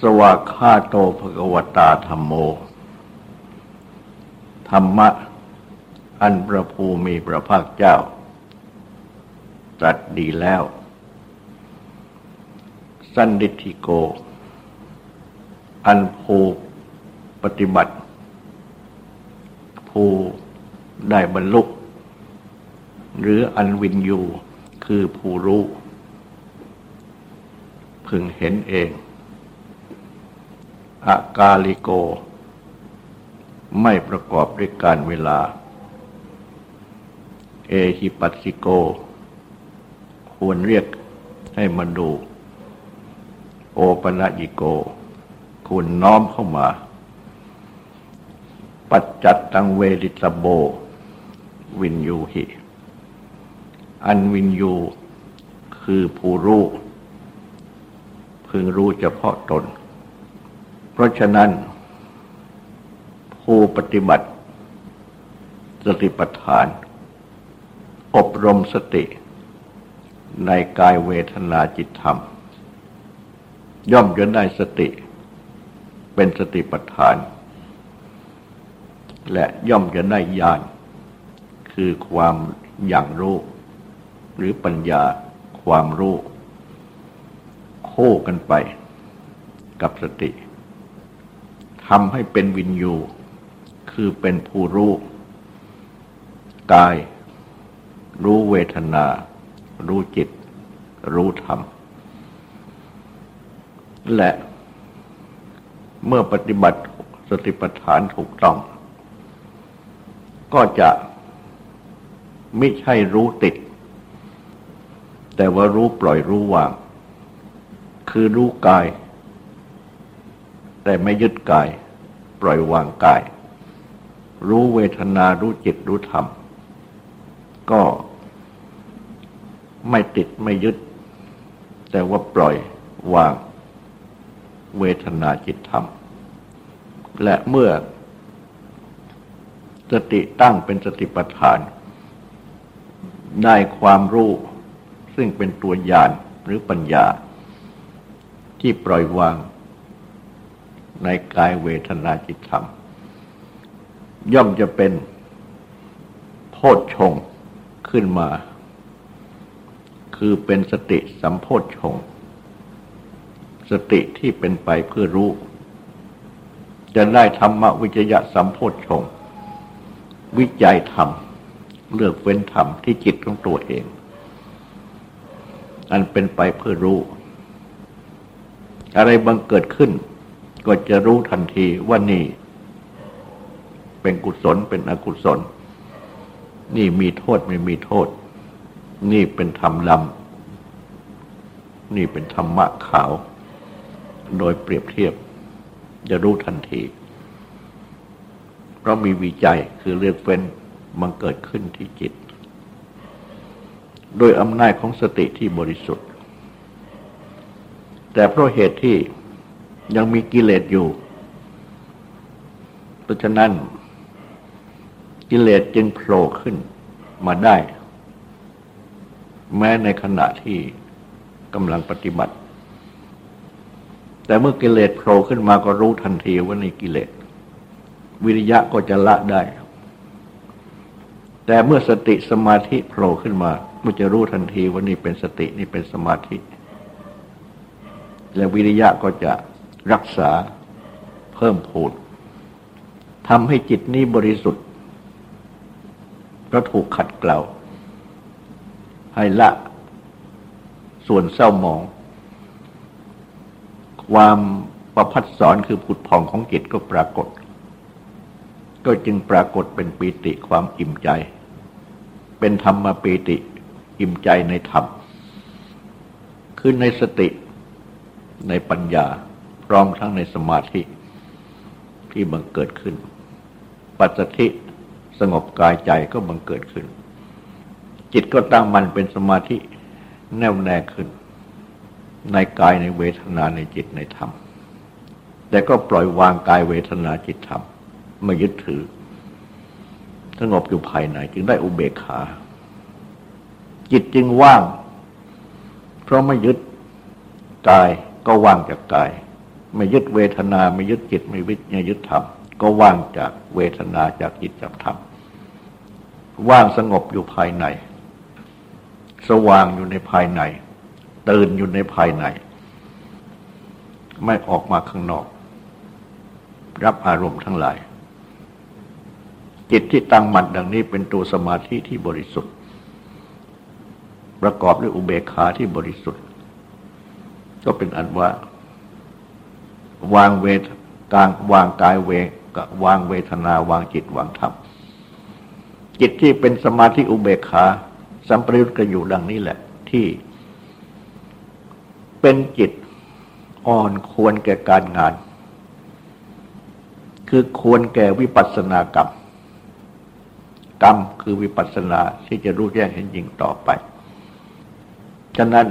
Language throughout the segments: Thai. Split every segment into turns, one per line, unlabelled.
สวากขาโตภกวตาธรรมโม ธรรมะ อันประภูมีพระภาคเจ้าตรัสดีแล้ว สันดิธิโก อันภูปฏิบัติ ภูได้บรรลุ หรืออันวินยูคือผู้รู้ พึงเห็นเอง อากาลิโก ไม่ประกอบด้วยการเวลา เอหิปัสสิโก ควรเรียกให้มาดู โอปนะยิโก ควรน้อมเข้ามา ปัจจัตตังเวริตโบ วินยูหิ อันวินยูคือผู้รู้พึงรู้เฉพาะตน เพราะฉะนั้น ผู้ปฏิบัติสติปัฏฐาน อบรมสติ ในกายเวทนาจิตธรรม ย่อมจะได้สติเป็นสติปัฏฐาน และย่อมจะได้ญาณคือความอย่างรู้หรือปัญญาความรู้โค้กันไปกับสติ ทำให้เป็นวินยู คือเป็นผู้รู้กาย รู้เวทนา รู้จิต รู้ธรรม และเมื่อปฏิบัติสติปัฏฐานถูกต้อง ก็จะไม่ใช่รู้ติด แต่ว่ารู้ปล่อยรู้วาง คือรู้กาย แต่ไม่ยึดกาย ปล่อยวางกาย รู้เวทนา รู้จิต รู้ธรรม ก็ไม่ติดไม่ยึด แต่ว่าปล่อยวางเวทนาจิตธรรม และเมื่อสติตั้งเป็นสติปัฏฐาน ได้ความรู้ ซึ่งเป็นตัวญาณหรือปัญญา ที่ปล่อยวาง ในกายเวทนาจิตธรรม ย่อมจะเป็นโพชฌงขึ้นมา คือเป็นสติสัมโพชฌงสติที่เป็นไปเพื่อรู้ จะได้ธรรมวิจยะสัมโพชฌงวิจัยธรรม เลือกเว้นธรรมที่จิตของตัวเอง อันเป็นไปเพื่อรู้ อะไรบังเกิดขึ้น ก็จะรู้ทันทีว่านี่ เป็นกุศลเป็นอกุศล นี่มีโทษไม่มีโทษ นี่เป็นธรรมดำนี่เป็นธรรมะขาว โดยเปรียบเทียบ จะรู้ทันที เพราะมีวิจัยคือเลือกเฟ้นมันเกิดขึ้นที่จิต โดยอำนาจของสติที่บริสุทธิ์ แต่เพราะเหตุที่ ยังมีกิเลสอยู่ เพราะฉะนั้น กิเลสจึงโผล่ขึ้นมาได้ แม้ในขณะที่กำลังปฏิบัติ แต่เมื่อกิเลสโผล่ขึ้นมาก็รู้ทันทีว่าในกิเลส วิริยะก็จะละได้ แต่เมื่อสติสมาธิโผล่ขึ้นมามันจะรู้ทันทีว่านี่เป็นสตินี่เป็นสมาธิ และวิริยะก็จะ รักษาเพิ่มพูนทำให้จิตนี้บริสุทธิ์เพราะถูกขัดเกลาให้ละส่วนเศร้าหมอง ความประพัดสอนคือผุดผ่องของจิตก็ปรากฏ ก็จึงปรากฏเป็นปีติความอิ่มใจ เป็นธรรมปีติอิ่มใจในธรรม คือในสติในปัญญา พร้อมทั้งในสมาธิที่บังเกิดขึ้น ปัจจธิสงบกายใจก็บังเกิดขึ้น จิตก็ตั้งมันเป็นสมาธิแน่วแน่ขึ้น ในกายในเวทนาในจิตในธรรม แต่ก็ปล่อยวางกายเวทนาจิตธรรมไม่ยึดถือ สงบอยู่ภายในจึงได้อุเบกขา จิตจึงว่าง เพราะไม่ยึดกายก็ว่างจากกาย ไม่ยึดเวทนาไม่ยึดจิตไม่วิญยึดธรรมก็ว่างจากเวทนาจากจิตจากธรรมว่างสงบอยู่ภายใน สว่างอยู่ในภายใน ตื่นอยู่ในภายใน ไม่ออกมาข้างนอก รับอารมณ์ทั้งหลาย จิตที่ตั้งมั่นดังนี้เป็นตัวสมาธิที่บริสุทธิ์ ประกอบด้วยอุเบกขาที่บริสุทธิ์ ก็เป็นอันว่า วางเวทกางวางกายเวกวางเวทนาวางจิตวางธรรมจิตที่เป็นสมาธิอุเบกขาสัมปริยุตกันอยู่ดังนี้แหละ ที่เป็นจิตอ่อนควรแก่การงาน คือควรแก่วิปัสสนากรรม กรรมคือวิปัสสนาที่จะรู้แจ้งเห็นจริงต่อไป ฉะนั้น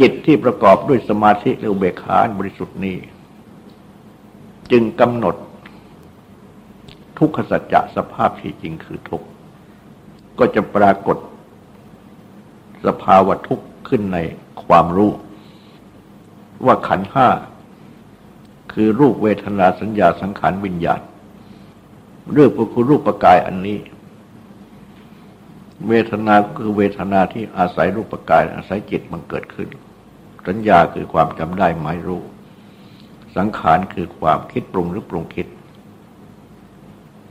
จิตที่ประกอบด้วยสมาธิและอุเบกขาบริสุทธิ์นี้ จึงกำหนด ทุกขสัจจะสภาพที่จริงคือทุกข์ก็จะปรากฏ สภาวะทุกข์ขึ้นในความรู้ ว่าขันห้า คือรูปเวทนาสัญญาสังขารวิญญาณเรื่องก็คือรูปกายอันนี้ เวทนาคือเวทนาที่อาศัยรูปกาย อาศัยจิตมันเกิดขึ้น สัญญาคือความจำได้หมายรู้ สังขารคือความคิดปรุงหรือปรุงคิด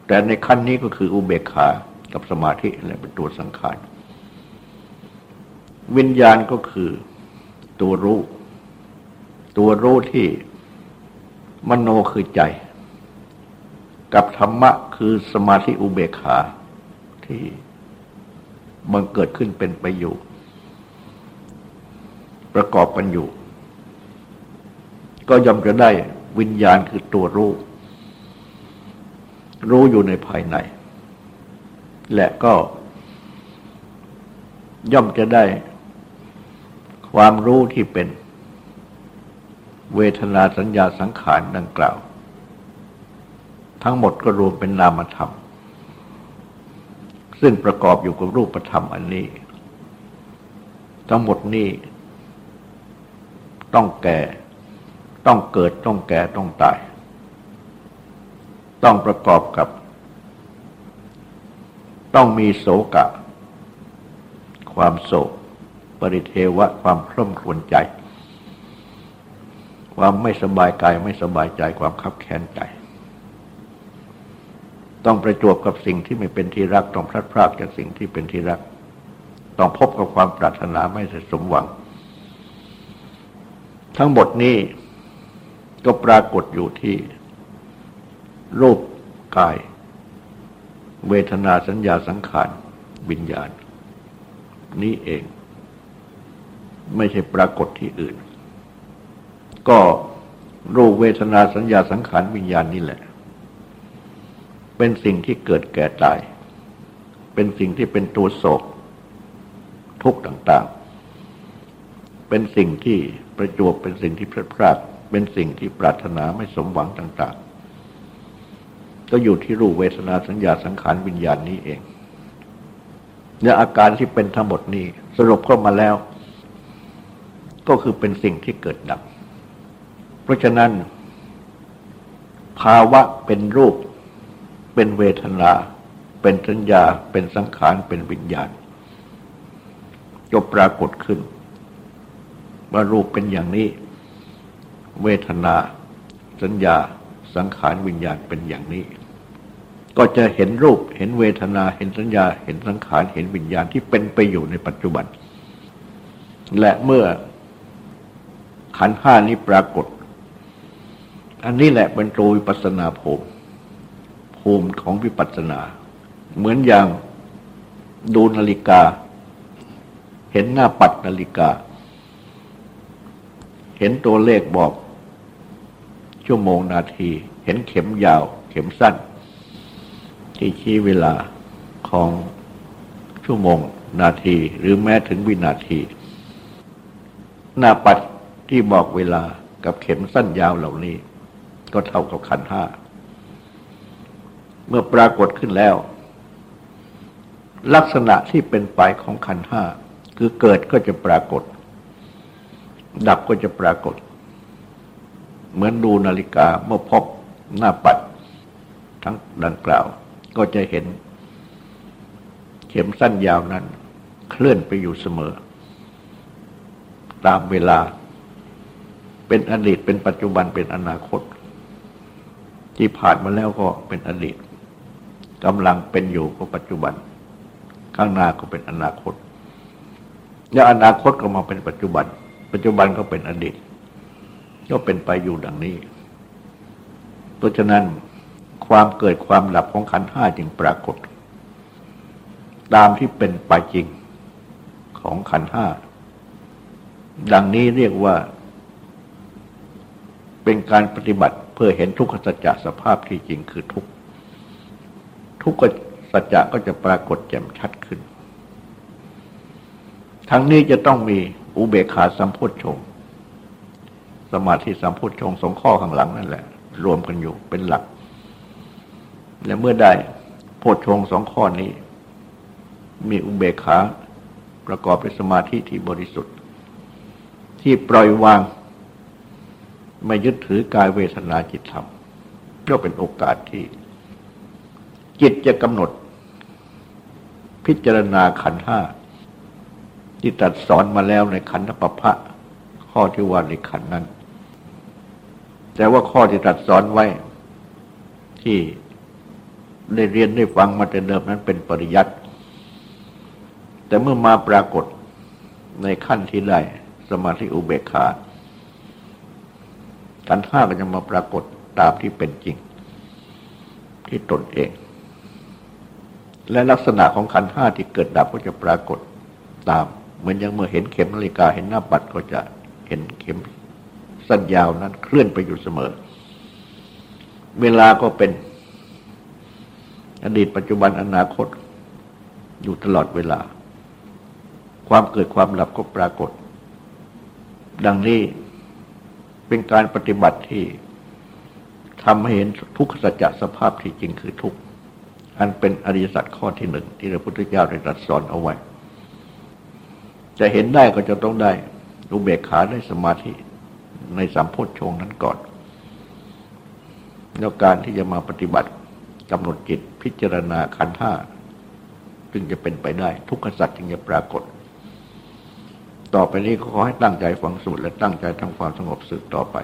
แต่ในขั้นนี้ก็คืออุเบกขา กับสมาธิและเป็นตัวสังขาร วิญญาณก็คือตัวรู้ ตัวรู้ที่มโนคือใจ กับธรรมะคือสมาธิอุเบกขาที่ มันเกิดขึ้นเป็นไปอยู่ ประกอบกันอยู่ ก็ย่อมจะได้วิญญาณคือตัวรู้ รู้อยู่ในภายใน และก็ย่อมจะได้ความรู้ที่เป็นเวทนาสัญญาสังขารดังกล่าว ทั้งหมดก็รวมเป็นนามธรรม ซึ่งประกอบอยู่กับรูปธรรมอันนี้ ทั้งหมดนี้ ต้องแก่ ต้องเกิดต้องแก่ต้องตาย ต้องประกอบกับ ต้องมีโศกะ ความโศก ปริเทวะ ความคร่ำครวญใจ ความไม่สบายกายไม่สบายใจความคับแค้นใจ ต้องประจวบกับสิ่งที่ไม่เป็นที่รัก ต้องพลัดพรากจากสิ่งที่เป็นที่รัก ต้องพบกับความปรารถนาไม่สมหวัง ทั้งหมดนี้ก็ปรากฏอยู่ที่ รูปกาย เวทนาสัญญาสังขารวิญญาณ นี้เอง ไม่ใช่ปรากฏที่อื่น ก็รูปเวทนาสัญญาสังขารวิญญาณนี่แหละ เป็นสิ่งที่เกิดแก่ตาย เป็นสิ่งที่เป็นตัวโศก ทุกข์ต่างๆ เป็นสิ่งที่ประจวบเป็นสิ่งที่พลาดพลาดเป็นสิ่งที่ปรารถนาไม่สมหวังต่าง ๆ ก็อยู่ที่รูปเวทนาสัญญาสังขารวิญญาณนี้เองเนื้ออาการที่เป็นทั้งหมดนี้สรุปเข้ามาแล้ว ก็คือเป็นสิ่งที่เกิดดับ เพราะฉะนั้น ภาวะเป็นรูป เป็นเวทนา เป็นสัญญา เป็นสังขาร เป็นวิญญาณก็ปรากฏขึ้น ว่ารูปเป็นอย่างนี้ เวทนา สัญญา สังขารวิญญาณเป็นอย่างนี้ ก็จะเห็นรูป เห็นเวทนา เห็นสัญญา เห็นสังขาร เห็นวิญญาณที่เป็นไปอยู่ในปัจจุบัน และเมื่อขันห้านี้ปรากฏ อันนี้แหละเป็นตัววิปัสนาภูมิ ภูมิของวิปัสสนา เหมือนอย่างดูนาฬิกา เห็นหน้าปัดนาฬิกา เห็นตัวเลขบอก ชั่วโมงนาที เห็นเข็มยาว เข็มสั้น ที่ชี้เวลาของชั่วโมงนาที หรือแม้ถึงวินาที หน้าปัดที่บอกเวลากับเข็มสั้นยาวเหล่านี้ ก็เท่ากับขันห้า เมื่อปรากฏขึ้นแล้ว ลักษณะที่เป็นไปของขันห้าคือเกิดก็จะปรากฏ ดับก็จะปรากฏ เหมือนดูนาฬิกาเมื่อพบหน้าปัด ทั้งดังกล่าว ก็จะเห็น เข็มสั้นยาวนั้น เคลื่อนไปอยู่เสมอ ตามเวลา เป็นอดีตเป็นปัจจุบันเป็นอนาคต ที่ผ่านมาแล้วก็เป็นอดีต กำลังเป็นอยู่ก็ปัจจุบัน ข้างหน้าก็เป็นอนาคต แล้วอนาคตก็มาเป็นปัจจุบัน ปัจจุบันก็เป็นอดีต ก็เป็นไปอยู่ดังนี้ เพราะฉะนั้นความเกิดความหลับของขันห้าจึงปรากฏ ตามที่เป็นไปจริงของขันห้า ดังนี้เรียกว่า เป็นการปฏิบัติเพื่อเห็นทุกขสัจจะสภาพที่จริงคือทุก ทุกขสัจจะก็จะปรากฏแจ่มชัดขึ้น ทั้งนี้จะต้องมีอุเบกขาสัมโพชฌงสมาธิสัมโพชฌงสองข้อข้างหลังนั่นแหละ รวมกันอยู่เป็นหลัก และเมื่อได้โพชฌงสองข้อนี้ มีอุเบกขาประกอบด้วยสมาธิที่บริสุทธิ์ ที่ปล่อยวาง ไม่ยึดถือกายเวทนาจิตธรรมก็เป็นโอกาสที่ จิตจะกำหนด พิจารณาขันห้าที่ตัดสอนมาแล้วในขันธปภะข้อที่ว่าในขันนั้น แต่ว่าข้อที่ตัดสอนไว้ ที่ได้เรียนได้ฟังมาแต่เดิมนั้นเป็นปริยัติ แต่เมื่อมาปรากฏในขั้นที่ได้สมาธิอุเบกขาขันห้าก็จะมาปรากฏตามที่เป็นจริง ที่ตนเอง และลักษณะของขันห้าที่เกิดดับก็จะปรากฏตาม เหมือนอย่างเมื่อเห็นเข็มนาฬิกาเห็นหน้าปัดก็จะเห็นเข็มสั้นยาวนั้นเคลื่อนไปอยู่เสมอ เวลาก็เป็นอดีตปัจจุบันอนาคตอยู่ตลอดเวลา ความเกิดความหลับก็ปรากฏ ดังนี้เป็นการปฏิบัติที่ทำให้เห็นทุกขสัจจะสภาพที่จริงคือทุกข์ อันเป็นอริยสัจข้อที่หนึ่งที่พระพุทธเจ้าได้ตรัสสอนเอาไว้ จะเห็นได้ก็จะต้องได้รูเบกขาได้สมาธิในสัมโพธชงนั้นก่อน แล้วการที่จะมาปฏิบัติกำหนดจิตพิจารณาขันธ์ห้าจึงจะเป็นไปได้ ทุกขสัจจึงจะปรากฏ ต่อไปนี้ขอให้ตั้งใจฟังสูตรและตั้งใจทำความสงบสืบต่อไป